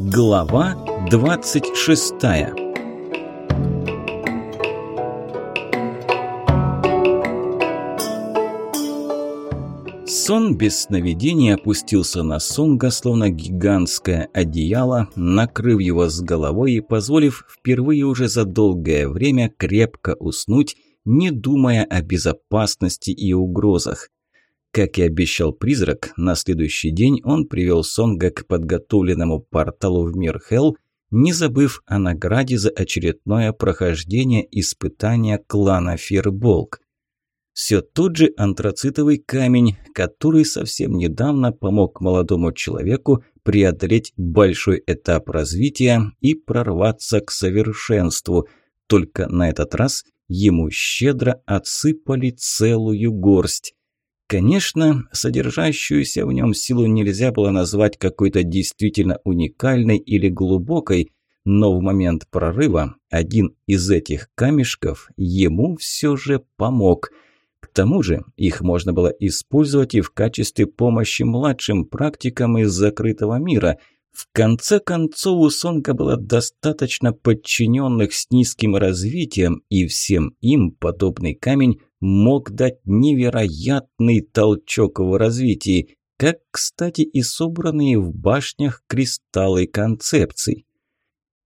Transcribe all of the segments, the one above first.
Глава 26 Сон без сновидений опустился на Сонга, словно гигантское одеяло, накрыв его с головой и позволив впервые уже за долгое время крепко уснуть, не думая о безопасности и угрозах. Как и обещал призрак, на следующий день он привел Сонга к подготовленному порталу в мир Хелл, не забыв о награде за очередное прохождение испытания клана Ферболк. Все тот же антрацитовый камень, который совсем недавно помог молодому человеку преодолеть большой этап развития и прорваться к совершенству, только на этот раз ему щедро отсыпали целую горсть. Конечно, содержащуюся в нем силу нельзя было назвать какой-то действительно уникальной или глубокой, но в момент прорыва один из этих камешков ему все же помог. К тому же их можно было использовать и в качестве помощи младшим практикам из закрытого мира. В конце концов, у Сонка было достаточно подчиненных с низким развитием, и всем им подобный камень мог дать невероятный толчок в развитии, как, кстати, и собранные в башнях кристаллы концепций.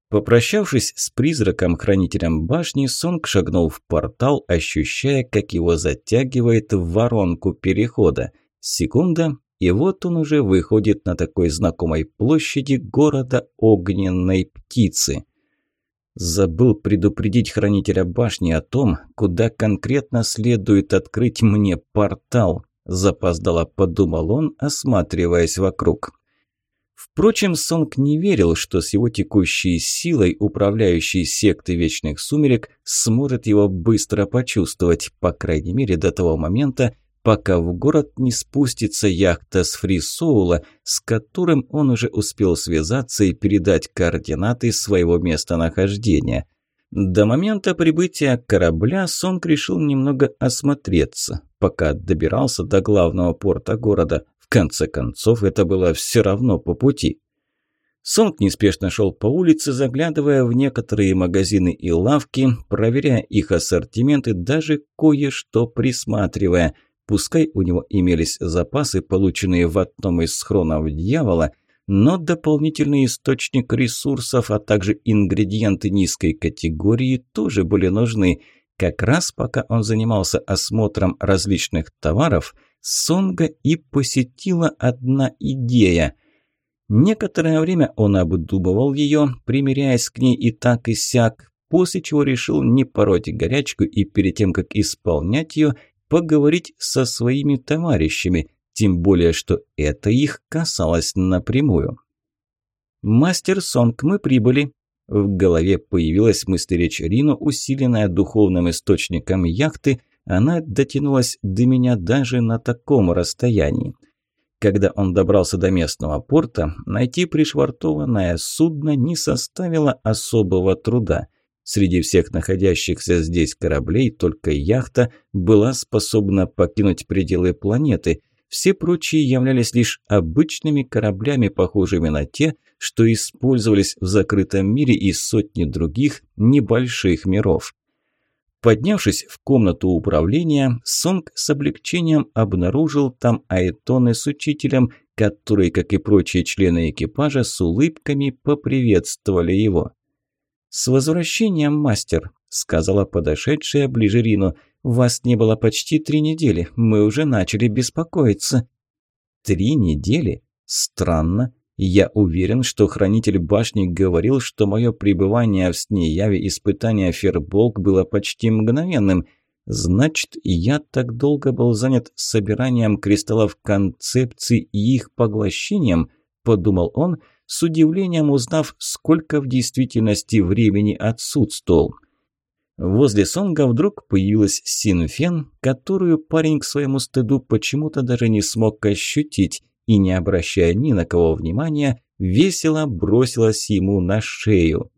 Попрощавшись с призраком-хранителем башни, Сонг шагнул в портал, ощущая, как его затягивает в воронку перехода. Секунда, и вот он уже выходит на такой знакомой площади города огненной птицы. Забыл предупредить хранителя башни о том, куда конкретно следует открыть мне портал. Запоздало подумал он, осматриваясь вокруг. Впрочем, Сонг не верил, что с его текущей силой управляющий секты Вечных Сумерек сможет его быстро почувствовать, по крайней мере до того момента, пока в город не спустится яхта с Фрисоула, с которым он уже успел связаться и передать координаты своего местонахождения. До момента прибытия корабля Сонг решил немного осмотреться, пока добирался до главного порта города. В конце концов, это было все равно по пути. Сонг неспешно шел по улице, заглядывая в некоторые магазины и лавки, проверяя их ассортимент и даже кое-что присматривая – Пускай у него имелись запасы, полученные в одном из схронов дьявола, но дополнительный источник ресурсов, а также ингредиенты низкой категории тоже были нужны. Как раз пока он занимался осмотром различных товаров, Сонга и посетила одна идея. Некоторое время он обдумывал ее, примиряясь к ней и так и сяк, после чего решил не пороть горячку и перед тем, как исполнять ее, поговорить со своими товарищами, тем более, что это их касалось напрямую. «Мастер Сонг, мы прибыли!» В голове появилась мысль речь Рину, усиленная духовным источником яхты, она дотянулась до меня даже на таком расстоянии. Когда он добрался до местного порта, найти пришвартованное судно не составило особого труда. Среди всех находящихся здесь кораблей только яхта была способна покинуть пределы планеты. Все прочие являлись лишь обычными кораблями, похожими на те, что использовались в закрытом мире и сотни других небольших миров. Поднявшись в комнату управления, Сонг с облегчением обнаружил там Айтоны с учителем, которые, как и прочие члены экипажа, с улыбками поприветствовали его. «С возвращением, мастер», – сказала подошедшая ближе Рину. «Вас не было почти три недели. Мы уже начали беспокоиться». «Три недели? Странно. Я уверен, что хранитель башни говорил, что мое пребывание в Снеяве испытания Ферболк было почти мгновенным». Значит, я так долго был занят собиранием кристаллов концепций и их поглощением, подумал он, с удивлением узнав, сколько в действительности времени отсутствовал. Возле Сонга вдруг появилась Синфен, которую парень к своему стыду почему-то даже не смог ощутить, и, не обращая ни на кого внимания, весело бросилась ему на шею.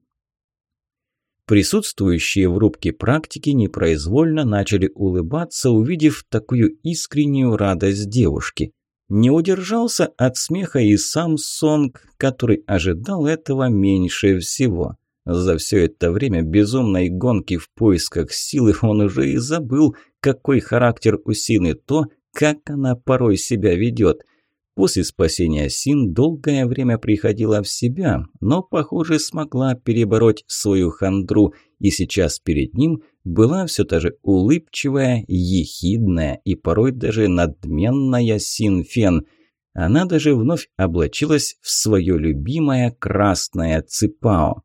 Присутствующие в рубке практики непроизвольно начали улыбаться, увидев такую искреннюю радость девушки – не удержался от смеха и сам Сонг, который ожидал этого меньше всего. За все это время безумной гонки в поисках силы он уже и забыл, какой характер у Сины то, как она порой себя ведет – После спасения Син долгое время приходила в себя, но, похоже, смогла перебороть свою хандру, и сейчас перед ним была все та же улыбчивая, ехидная и порой даже надменная Син Фен. Она даже вновь облачилась в свое любимое красное цепао.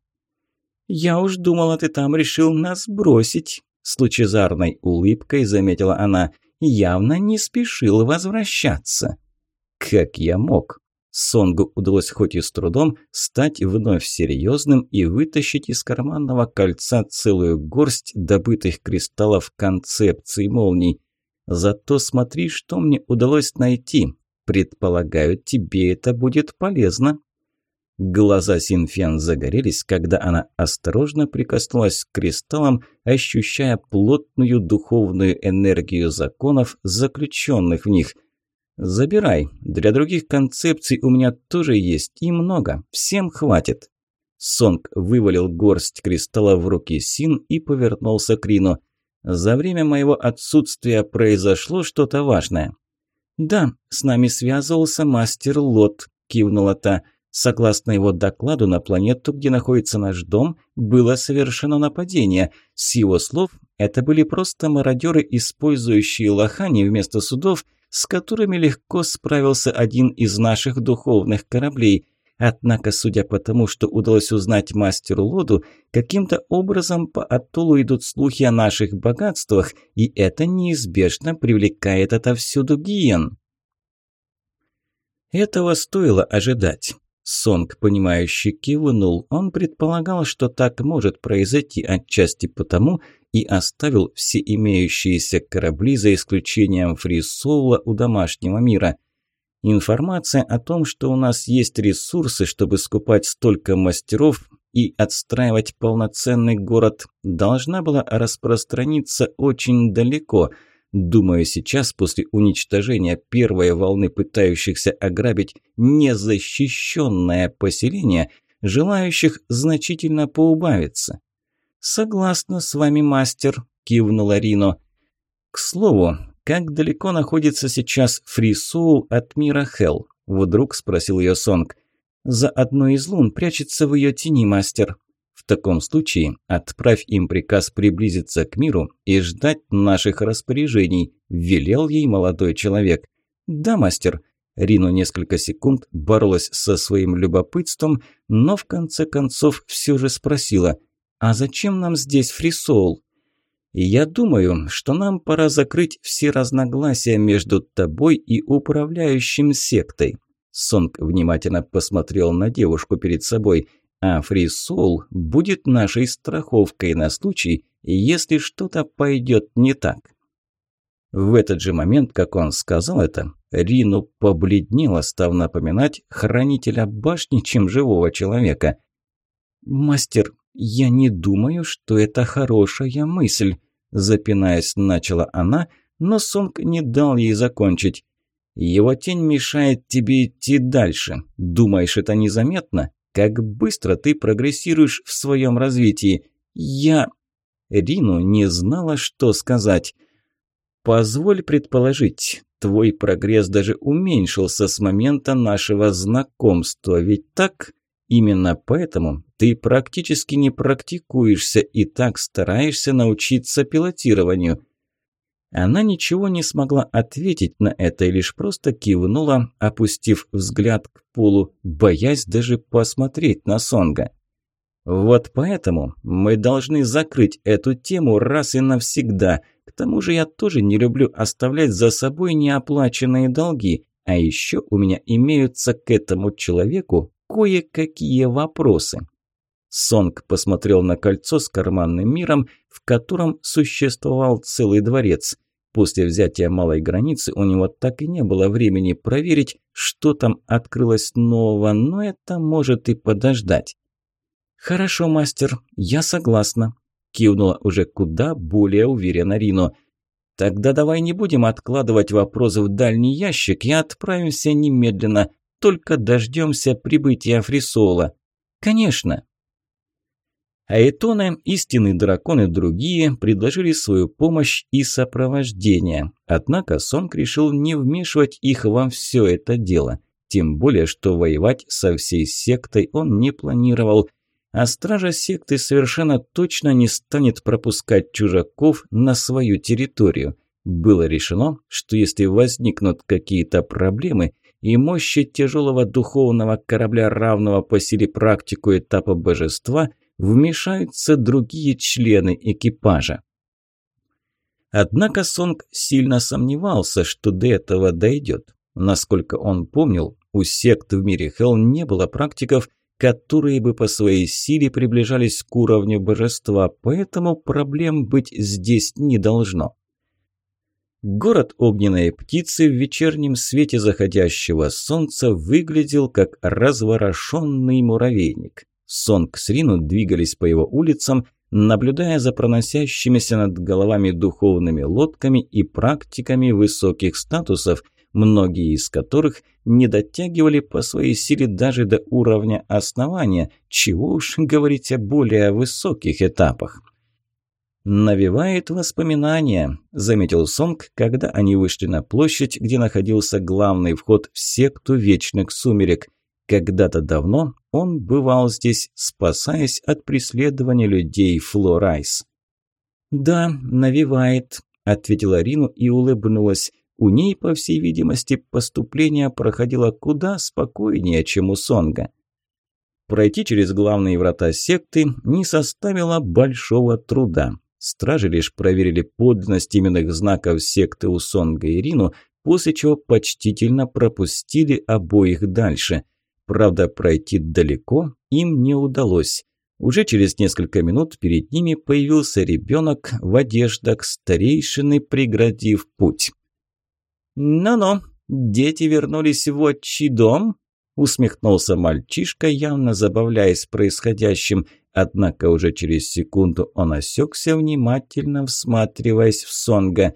«Я уж думала, ты там решил нас бросить», – с лучезарной улыбкой заметила она. «Явно не спешил возвращаться». Как я мог? Сонгу удалось хоть и с трудом стать вновь серьезным и вытащить из карманного кольца целую горсть добытых кристаллов концепции молний. Зато смотри, что мне удалось найти. Предполагаю, тебе это будет полезно. Глаза Синфиан загорелись, когда она осторожно прикоснулась к кристаллам, ощущая плотную духовную энергию законов, заключенных в них. Забирай. Для других концепций у меня тоже есть и много. Всем хватит». Сонг вывалил горсть кристалла в руки Син и повернулся к Рину. «За время моего отсутствия произошло что-то важное». «Да, с нами связывался мастер Лот», – кивнула та. Согласно его докладу, на планету, где находится наш дом, было совершено нападение. С его слов, это были просто мародеры, использующие лохани вместо судов – с которыми легко справился один из наших духовных кораблей. Однако, судя по тому, что удалось узнать мастеру Лоду, каким-то образом по Атолу идут слухи о наших богатствах, и это неизбежно привлекает отовсюду гиен. Этого стоило ожидать. Сонг, понимающе кивнул. Он предполагал, что так может произойти отчасти потому, и оставил все имеющиеся корабли за исключением фрисоула у домашнего мира. Информация о том, что у нас есть ресурсы, чтобы скупать столько мастеров и отстраивать полноценный город, должна была распространиться очень далеко – Думаю, сейчас, после уничтожения первой волны пытающихся ограбить незащищенное поселение, желающих значительно поубавиться. «Согласна с вами, мастер», – кивнула Рино. «К слову, как далеко находится сейчас Фрисоул от мира Хелл?» – вдруг спросил ее Сонг. «За одной из лун прячется в ее тени, мастер», таком случае отправь им приказ приблизиться к миру и ждать наших распоряжений», – велел ей молодой человек. «Да, мастер». Рину несколько секунд боролась со своим любопытством, но в конце концов все же спросила, «А зачем нам здесь фрисол?» «Я думаю, что нам пора закрыть все разногласия между тобой и управляющим сектой». Сонг внимательно посмотрел на девушку перед собой – а фрисол будет нашей страховкой на случай, если что-то пойдет не так. В этот же момент, как он сказал это, Рину побледнело, став напоминать хранителя башни, чем живого человека. «Мастер, я не думаю, что это хорошая мысль», – запинаясь, начала она, но Сонг не дал ей закончить. «Его тень мешает тебе идти дальше. Думаешь, это незаметно? Как быстро ты прогрессируешь в своем развитии. Я...» Рину не знала, что сказать. «Позволь предположить, твой прогресс даже уменьшился с момента нашего знакомства, ведь так? Именно поэтому ты практически не практикуешься и так стараешься научиться пилотированию». Она ничего не смогла ответить на это и лишь просто кивнула, опустив взгляд к полу, боясь даже посмотреть на Сонга. «Вот поэтому мы должны закрыть эту тему раз и навсегда. К тому же я тоже не люблю оставлять за собой неоплаченные долги, а еще у меня имеются к этому человеку кое-какие вопросы». Сонг посмотрел на кольцо с карманным миром, в котором существовал целый дворец. После взятия малой границы у него так и не было времени проверить, что там открылось нового, но это может и подождать. «Хорошо, мастер, я согласна», – кивнула уже куда более уверенно Рино. «Тогда давай не будем откладывать вопросы в дальний ящик и отправимся немедленно, только дождемся прибытия Фрисола». «Конечно», Айтона истинный дракон и другие предложили свою помощь и сопровождение. Однако Сонг решил не вмешивать их во все это дело. Тем более, что воевать со всей сектой он не планировал. А стража секты совершенно точно не станет пропускать чужаков на свою территорию. Было решено, что если возникнут какие-то проблемы – и мощи тяжелого духовного корабля, равного по силе практику этапа божества, вмешаются другие члены экипажа. Однако Сонг сильно сомневался, что до этого дойдет. Насколько он помнил, у сект в мире Хелл не было практиков, которые бы по своей силе приближались к уровню божества, поэтому проблем быть здесь не должно. Город огненной птицы в вечернем свете заходящего солнца выглядел как разворошенный муравейник. Сонг к Срину двигались по его улицам, наблюдая за проносящимися над головами духовными лодками и практиками высоких статусов, многие из которых не дотягивали по своей силе даже до уровня основания, чего уж говорить о более высоких этапах. «Навевает воспоминания», – заметил Сонг, когда они вышли на площадь, где находился главный вход в секту Вечных Сумерек. Когда-то давно он бывал здесь, спасаясь от преследования людей Флорайс. «Да, навевает», – ответила Рину и улыбнулась. У ней, по всей видимости, поступление проходило куда спокойнее, чем у Сонга. Пройти через главные врата секты не составило большого труда. Стражи лишь проверили подлинность именных знаков секты у Сонга и Рину, после чего почтительно пропустили обоих дальше – Правда, пройти далеко им не удалось. Уже через несколько минут перед ними появился ребенок в одеждах старейшины, преградив путь. «Ну-ну, дети вернулись в отчий дом?» усмехнулся мальчишка, явно забавляясь происходящим, однако уже через секунду он осекся, внимательно всматриваясь в Сонга.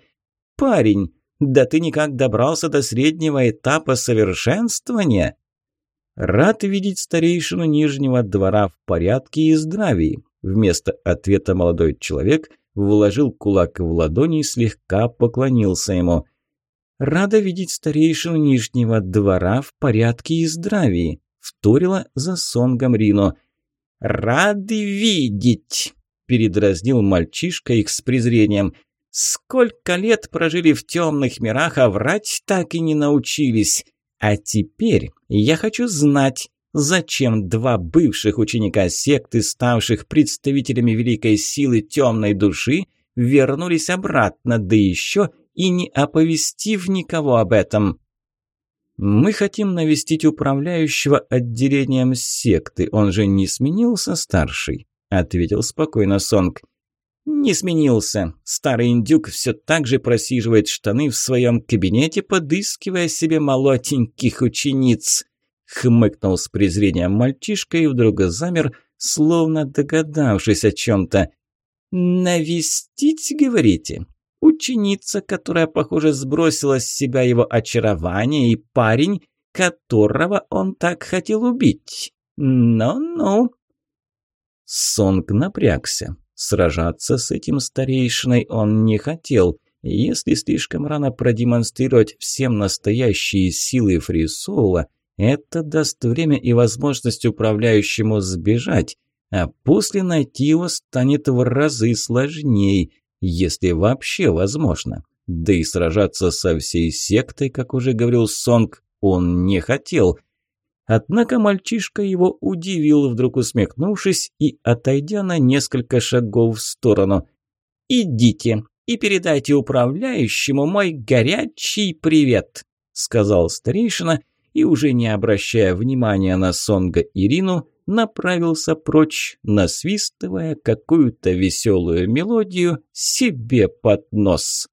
«Парень, да ты никак добрался до среднего этапа совершенствования?» «Рад видеть старейшину Нижнего двора в порядке и здравии», вместо ответа молодой человек вложил кулак в ладони и слегка поклонился ему. «Рада видеть старейшину Нижнего двора в порядке и здравии», вторила за сонгом Рино. «Рады видеть!» – передразнил мальчишка их с презрением. «Сколько лет прожили в темных мирах, а врать так и не научились!» А теперь я хочу знать, зачем два бывших ученика секты, ставших представителями великой силы темной души, вернулись обратно, да еще и не оповестив никого об этом. Мы хотим навестить управляющего отделением секты, он же не сменился старший, ответил спокойно Сонг. Не сменился. Старый индюк все так же просиживает штаны в своем кабинете, подыскивая себе молотеньких учениц. Хмыкнул с презрением мальчишка и вдруг замер, словно догадавшись о чем-то. «Навестить, говорите? Ученица, которая, похоже, сбросила с себя его очарование, и парень, которого он так хотел убить. Ну-ну». Сонг напрягся. Сражаться с этим старейшиной он не хотел. Если слишком рано продемонстрировать всем настоящие силы Фрисоула, это даст время и возможность управляющему сбежать, а после найти его станет в разы сложнее, если вообще возможно. Да и сражаться со всей сектой, как уже говорил Сонг, он не хотел – Однако мальчишка его удивил, вдруг усмехнувшись и отойдя на несколько шагов в сторону. «Идите и передайте управляющему мой горячий привет», — сказал старейшина, и уже не обращая внимания на Сонга Ирину, направился прочь, насвистывая какую-то веселую мелодию себе под нос.